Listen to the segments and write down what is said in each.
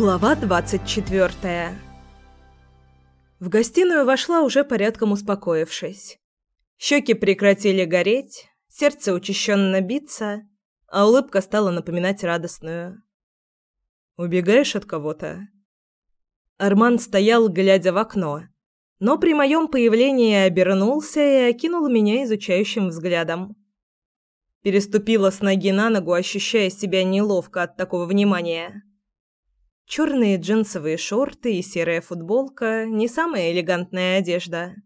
Глава 24 В гостиную вошла уже порядком успокоившись. Щеки прекратили гореть, сердце учащенно биться, а улыбка стала напоминать радостную. «Убегаешь от кого-то?» Арман стоял, глядя в окно, но при моем появлении обернулся и окинул меня изучающим взглядом. Переступила с ноги на ногу, ощущая себя неловко от такого внимания. Черные джинсовые шорты и серая футболка – не самая элегантная одежда.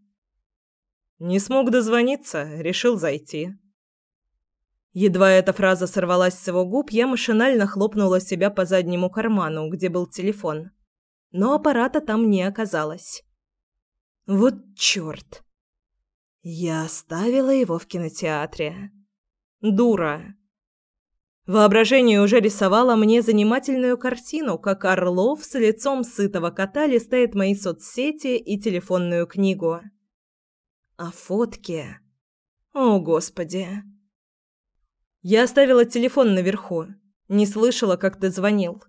Не смог дозвониться, решил зайти. Едва эта фраза сорвалась с его губ, я машинально хлопнула себя по заднему карману, где был телефон. Но аппарата там не оказалось. Вот чёрт! Я оставила его в кинотеатре. Дура. Воображение уже рисовало мне занимательную картину, как Орлов с лицом сытого кота листает мои соцсети и телефонную книгу. А фотки... О, Господи! Я оставила телефон наверху. Не слышала, как ты звонил.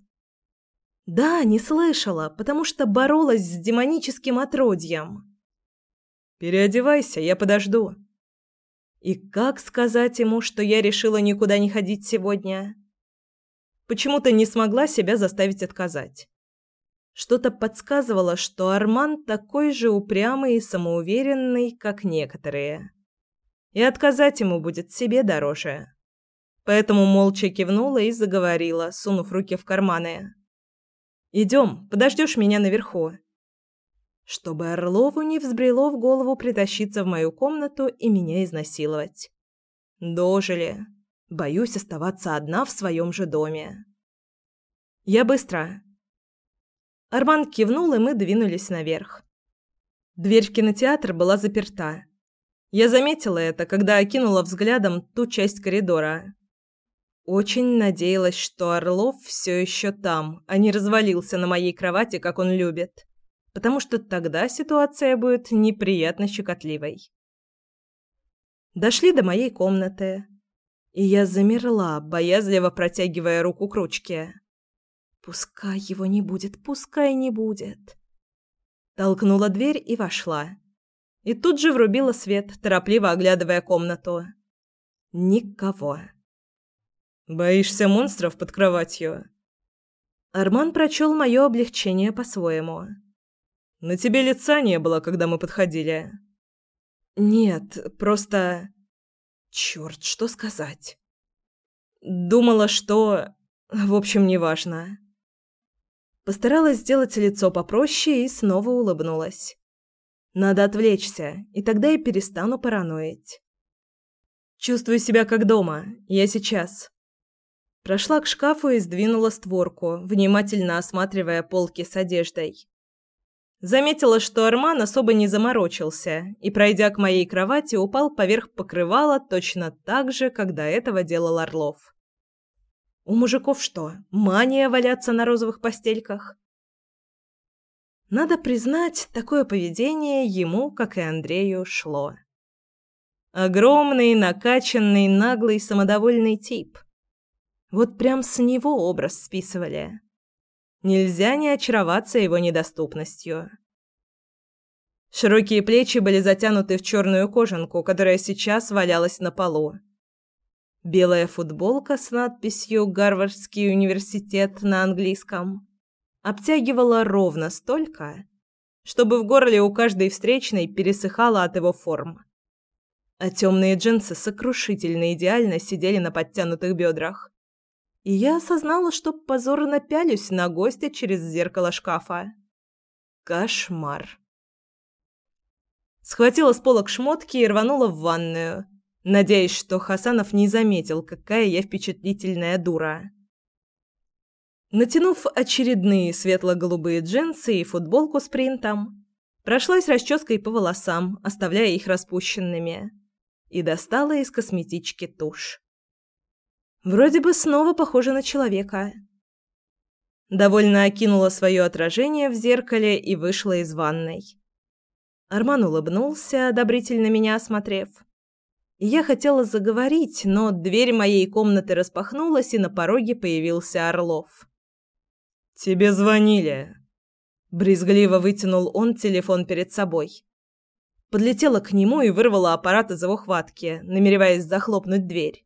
Да, не слышала, потому что боролась с демоническим отродьем. Переодевайся, я подожду. И как сказать ему, что я решила никуда не ходить сегодня? Почему-то не смогла себя заставить отказать. Что-то подсказывало, что Арман такой же упрямый и самоуверенный, как некоторые. И отказать ему будет себе дороже. Поэтому молча кивнула и заговорила, сунув руки в карманы. «Идем, подождешь меня наверху чтобы Орлову не взбрело в голову притащиться в мою комнату и меня изнасиловать. Дожили. Боюсь оставаться одна в своем же доме. Я быстро. Арман кивнул, и мы двинулись наверх. Дверь в кинотеатр была заперта. Я заметила это, когда окинула взглядом ту часть коридора. Очень надеялась, что Орлов все еще там, а не развалился на моей кровати, как он любит потому что тогда ситуация будет неприятно щекотливой. Дошли до моей комнаты, и я замерла, боязливо протягивая руку к ручке. Пускай его не будет, пускай не будет. Толкнула дверь и вошла. И тут же врубила свет, торопливо оглядывая комнату. Никого. Боишься монстров под кроватью? Арман прочел мое облегчение по-своему. На тебе лица не было, когда мы подходили. Нет, просто Черт, что сказать? Думала, что, в общем, неважно. Постаралась сделать лицо попроще и снова улыбнулась. Надо отвлечься, и тогда я перестану параноить. Чувствую себя как дома. Я сейчас. Прошла к шкафу и сдвинула створку, внимательно осматривая полки с одеждой. Заметила, что Арман особо не заморочился и, пройдя к моей кровати, упал поверх покрывала точно так же, как до этого делал Орлов. У мужиков что, мания валяться на розовых постельках? Надо признать, такое поведение ему, как и Андрею, шло. Огромный, накачанный, наглый, самодовольный тип. Вот прям с него образ списывали. Нельзя не очароваться его недоступностью. Широкие плечи были затянуты в черную кожанку, которая сейчас валялась на полу. Белая футболка с надписью «Гарвардский университет» на английском обтягивала ровно столько, чтобы в горле у каждой встречной пересыхало от его форм. А темные джинсы сокрушительно идеально сидели на подтянутых бедрах и я осознала, что позорно пялюсь на гостя через зеркало шкафа. Кошмар. Схватила с полок шмотки и рванула в ванную, надеясь, что Хасанов не заметил, какая я впечатлительная дура. Натянув очередные светло-голубые джинсы и футболку с принтом, прошлась расческой по волосам, оставляя их распущенными, и достала из косметички тушь. Вроде бы снова похожа на человека. Довольно окинула свое отражение в зеркале и вышла из ванной. Арман улыбнулся, одобрительно меня осмотрев. Я хотела заговорить, но дверь моей комнаты распахнулась, и на пороге появился Орлов. «Тебе звонили». Брезгливо вытянул он телефон перед собой. Подлетела к нему и вырвала аппарат из его хватки, намереваясь захлопнуть дверь.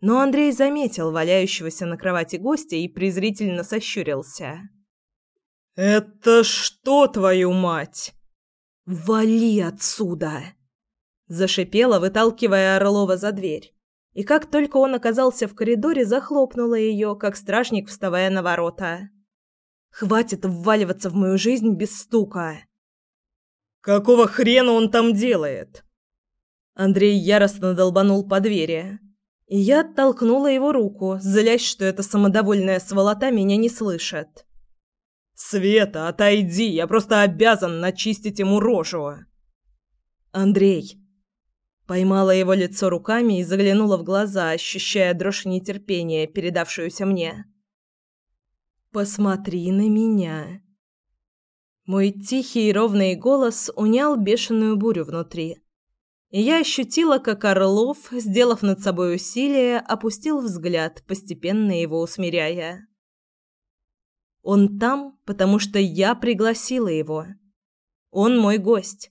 Но Андрей заметил валяющегося на кровати гостя и презрительно сощурился. «Это что, твою мать?» «Вали отсюда!» Зашипела, выталкивая Орлова за дверь. И как только он оказался в коридоре, захлопнула ее, как стражник, вставая на ворота. «Хватит вваливаться в мою жизнь без стука!» «Какого хрена он там делает?» Андрей яростно долбанул по двери. И я оттолкнула его руку, злясь, что эта самодовольная сволота меня не слышит. «Света, отойди! Я просто обязан начистить ему рожу!» «Андрей!» Поймала его лицо руками и заглянула в глаза, ощущая дрожь нетерпения, передавшуюся мне. «Посмотри на меня!» Мой тихий и ровный голос унял бешеную бурю внутри. Я ощутила, как Орлов, сделав над собой усилие, опустил взгляд, постепенно его усмиряя. Он там, потому что я пригласила его. Он мой гость.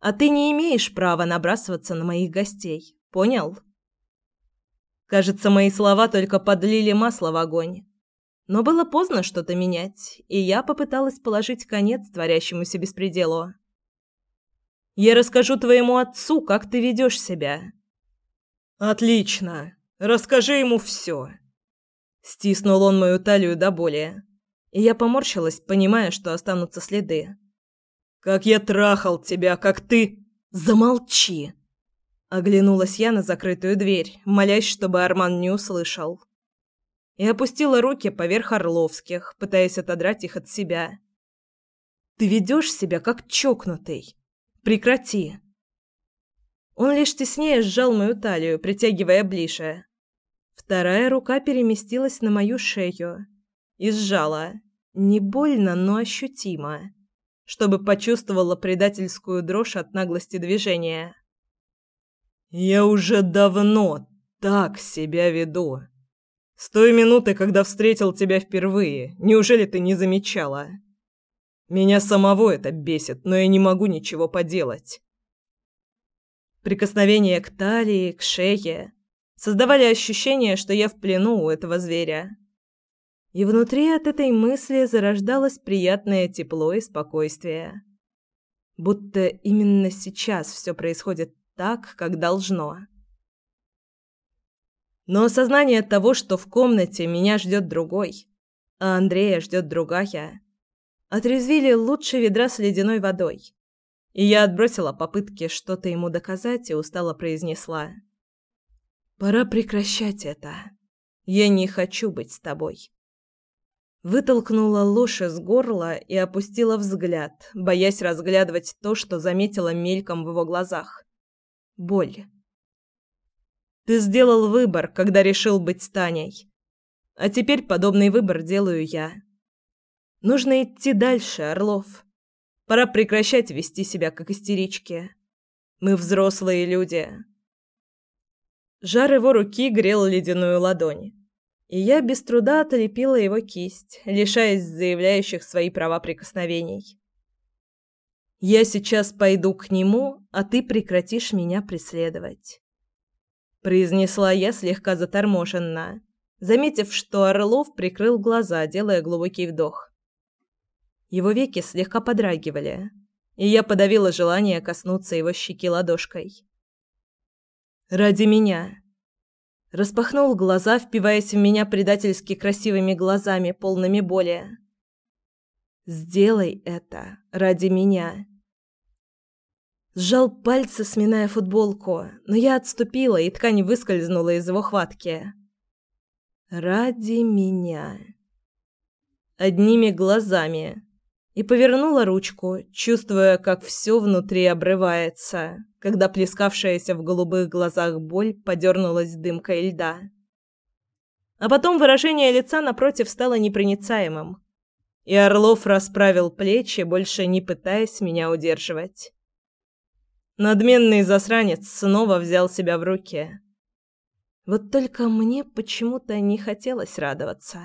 А ты не имеешь права набрасываться на моих гостей. Понял? Кажется, мои слова только подлили масло в огонь. Но было поздно что-то менять, и я попыталась положить конец творящемуся беспределу. Я расскажу твоему отцу, как ты ведешь себя. Отлично. Расскажи ему все. Стиснул он мою талию до боли и я поморщилась, понимая, что останутся следы. «Как я трахал тебя, как ты...» «Замолчи!» Оглянулась я на закрытую дверь, молясь, чтобы Арман не услышал. И опустила руки поверх Орловских, пытаясь отодрать их от себя. «Ты ведешь себя, как чокнутый. Прекрати!» Он лишь теснее сжал мою талию, притягивая ближе. Вторая рука переместилась на мою шею и сжала, не больно, но ощутимо, чтобы почувствовала предательскую дрожь от наглости движения. «Я уже давно так себя веду. С той минуты, когда встретил тебя впервые, неужели ты не замечала? Меня самого это бесит, но я не могу ничего поделать». Прикосновение к талии, к шее создавали ощущение, что я в плену у этого зверя и внутри от этой мысли зарождалось приятное тепло и спокойствие. Будто именно сейчас все происходит так, как должно. Но осознание того, что в комнате меня ждет другой, а Андрея ждет другая, отрезвили лучше ведра с ледяной водой. И я отбросила попытки что-то ему доказать и устало произнесла. «Пора прекращать это. Я не хочу быть с тобой» вытолкнула ложь из горла и опустила взгляд, боясь разглядывать то, что заметила мельком в его глазах. Боль. Ты сделал выбор, когда решил быть с Таней. А теперь подобный выбор делаю я. Нужно идти дальше, Орлов. Пора прекращать вести себя как истерички. Мы взрослые люди. Жар его руки грел ледяную ладонь и я без труда отлепила его кисть, лишаясь заявляющих свои права прикосновений. «Я сейчас пойду к нему, а ты прекратишь меня преследовать», — произнесла я слегка заторможенно, заметив, что Орлов прикрыл глаза, делая глубокий вдох. Его веки слегка подрагивали, и я подавила желание коснуться его щеки ладошкой. «Ради меня», распахнул глаза, впиваясь в меня предательски красивыми глазами, полными боли. «Сделай это ради меня». Сжал пальцы, сминая футболку, но я отступила, и ткань выскользнула из его хватки. «Ради меня». Одними глазами, и повернула ручку, чувствуя, как все внутри обрывается, когда плескавшаяся в голубых глазах боль подернулась дымкой льда. А потом выражение лица напротив стало непроницаемым, и Орлов расправил плечи, больше не пытаясь меня удерживать. Надменный засранец снова взял себя в руки. Вот только мне почему-то не хотелось радоваться.